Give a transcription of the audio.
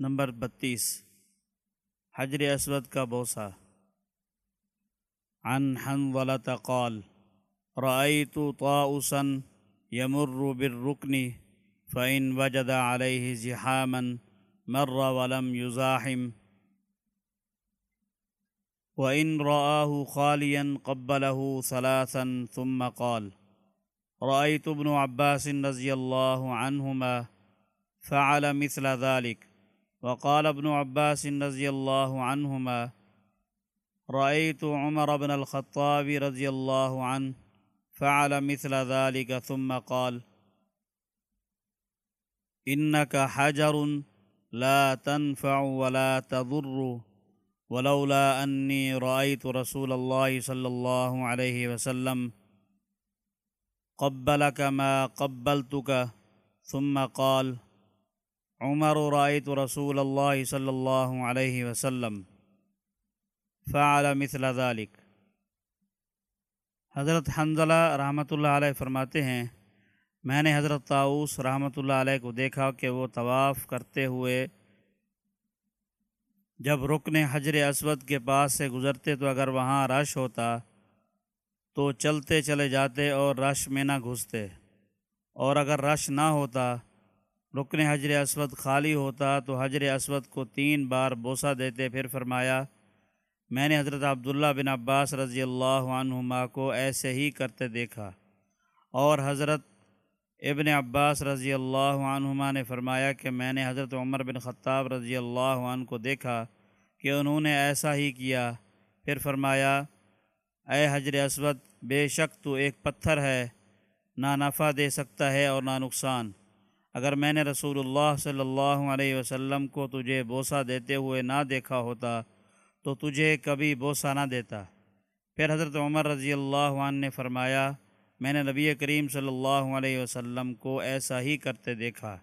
Number بتیس. حجر اسود کا بوسہ. عن حنظلة قال رأيت طاؤسا يمر بالركن فإن وجد عليه زحاما مر ولم يزاحم. وإن رآه خاليا قبله ثلاثا ثم قال رأيت ابن عباس رضي الله عنهما فعل مثل ذلك. وقال ابن عباس رضي الله عنهما رأيت عمر بن الخطاب رضي الله عنه فعل مثل ذلك ثم قال إنك حجر لا تنفع ولا تضر ولولا أني رأيت رسول الله صلى الله عليه وسلم قبلك ما قبلتك ثم قال عمر، رأيت رسول الله صلى الله عليه وسلم فعل مثل ذلك. حضرت حنزلہ رحمۃ اللہ علیہ فرماتے ہیں، میں نے حضرت طاؤس رحمۃ اللہ علیہ کو دیکھا کہ وہ طواف کرتے ہوئے جب رکن حجر اسود کے پاس سے گزرتے تو اگر وہاں رش ہوتا تو چلتے چلے جاتے اور رش میں نہ گھستے، اور اگر رش نہ ہوتا رکن حجر اسود خالی ہوتا تو حجر اسود کو تین بار بوسہ دیتے، پھر فرمایا، میں نے حضرت عبداللہ بن عباس رضی اللہ عنہما کو ایسے ہی کرتے دیکھا۔ اور حضرت ابن عباس رضی اللہ عنہما نے فرمایا کہ میں نے حضرت عمر بن خطاب رضی اللہ عنہ کو دیکھا کہ انہوں نے ایسا ہی کیا۔ پھر فرمایا، اے حجر اسود، بے شک تو ایک پتھر ہے، نہ نفع دے سکتا ہے اور نہ نقصان۔ اگر میں نے رسول اللہ صلی اللہ علیہ وسلم کو تجھے بوسہ دیتے ہوئے نہ دیکھا ہوتا، تو تجھے کبھی بوسہ نہ دیتا۔ پھر حضرت عمر رضی اللہ عنہ نے فرمایا، میں نے نبی کریم صلی اللہ علیہ وسلم کو ایسا ہی کرتے دیکھا۔